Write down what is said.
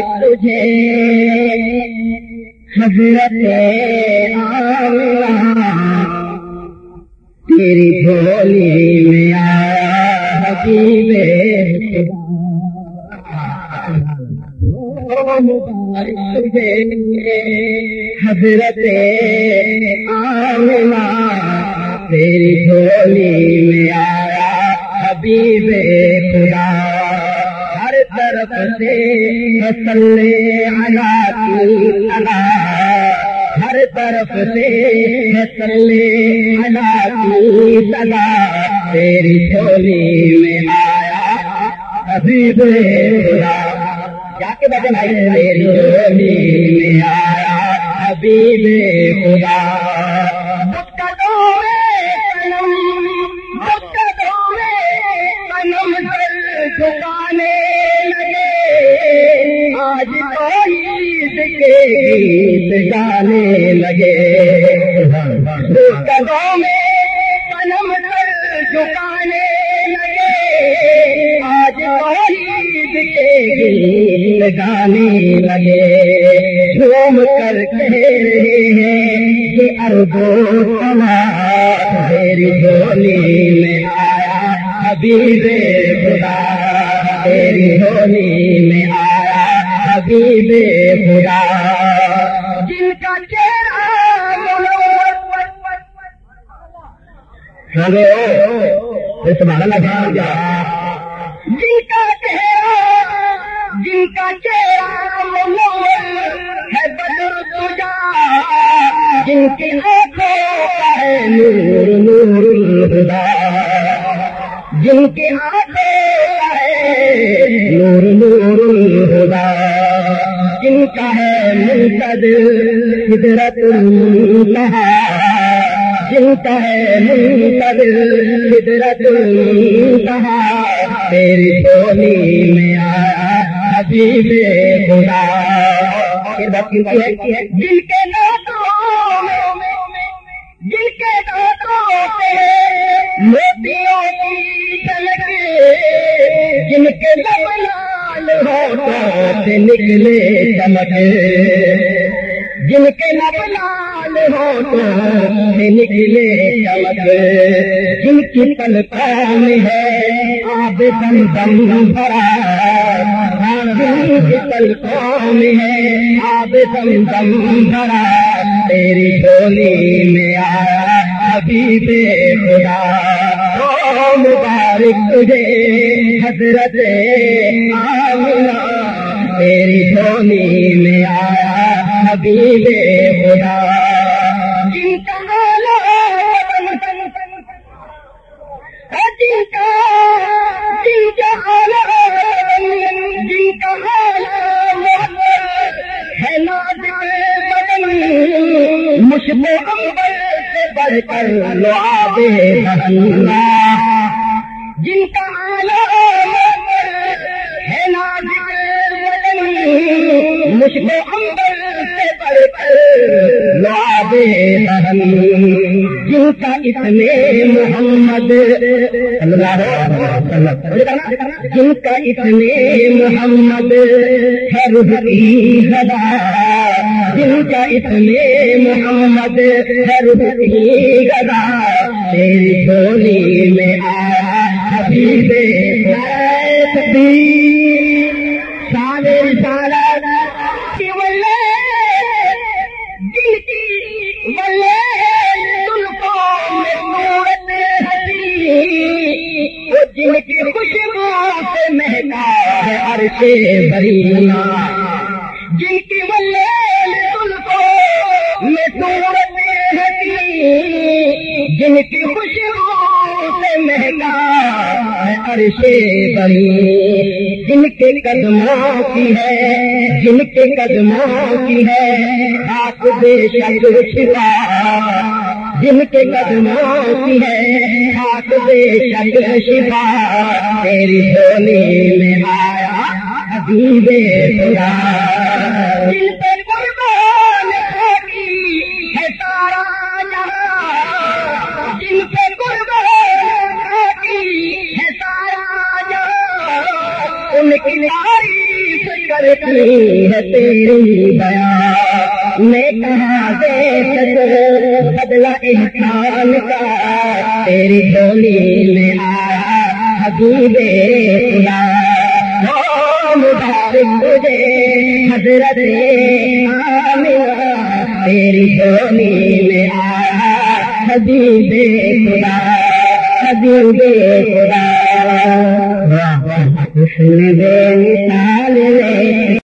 تجھے۔ حضرت تیری بھولی میں آیا حبیب تجھے حضرت آمنا تیری مسلے کی ہر طرف سے مسلے کی سلا تیری جھولی میں آیا حبیب خدا۔ کیا کے بجن ہے تیری جھولی میں آیا حبیب خدا۔ کے گیت گانے لگے۔ کدوں میں پنم کر چکانے لگے۔ آج عید کے گیت گانے لگے۔ جھوم کر کہہ رہے ہیں کہ اربو سما تیری جھولی میں آیا حبیب خدا۔ تیری ہولی میں آیا حبیب خدا۔ جن کا چہرہ سنبھالا لگا جن کا چہرہ جن کا چہرہ ہے بدر تجا جن کی آنکھوں کا ہے نور نور الہدا۔ جن کی آنکھوں کا ہے نور نور الہدا۔ جن کا ہے منتد قدرت المنتہا جن کا ہے منتد قدرت المنتہا تیری بولی میں آیا حبیب خدا۔ جن کے ناتوں جن کے ناتوں سے موتیوں کی چلک جن کے لب سے نکلے چمک جن کے لب لال ہوٹوں سے نکلے چمک، جن کی پلکوں ہے آب دم دم بھرا، جن کی ہے آب دم دم بھرا، تیری جھولی میں آیا حبیب خدا۔ مبارک تجھے حضرت آمنا تیری جھولی میں آیا حبیب خدا۔ جن کا جن کا جن کا جن کا ہے نازک بدن مشب امبر سے بڑھ کر لو آبے بہنا جن کا ہے نازک بدن امبر سے بڑھ کر جن کا اتنے محمد جن کا اتنے محمد ہے روح جن کا اتنے محمد ہے روح کی تیری جھولی میں آیا جن کی ولے جن کی خوشبو سے مہنگا ہے عرش برینا جن کی ولے تل کو میں صورت حتی جن کی خوشبو سے مہنگا عرش بری جن کے قدموں کی ہے، جن کے قدموں کی ہے آپ بے شک شفا جن کے قدموں کی ہے ہاتھ بے شک شفا تیری بولی میں آیا حبیب خدا ہوگی ہے کرتی ہے تیری بیان میں کہاں دے سکوں بدلا انسان کا تیری ڈولی میں آیا حبیب خدا مبارک تجھے حضرت آمینہ تیری ڈولی میں آیا حبیب خدا حبیب خدا اللہ۔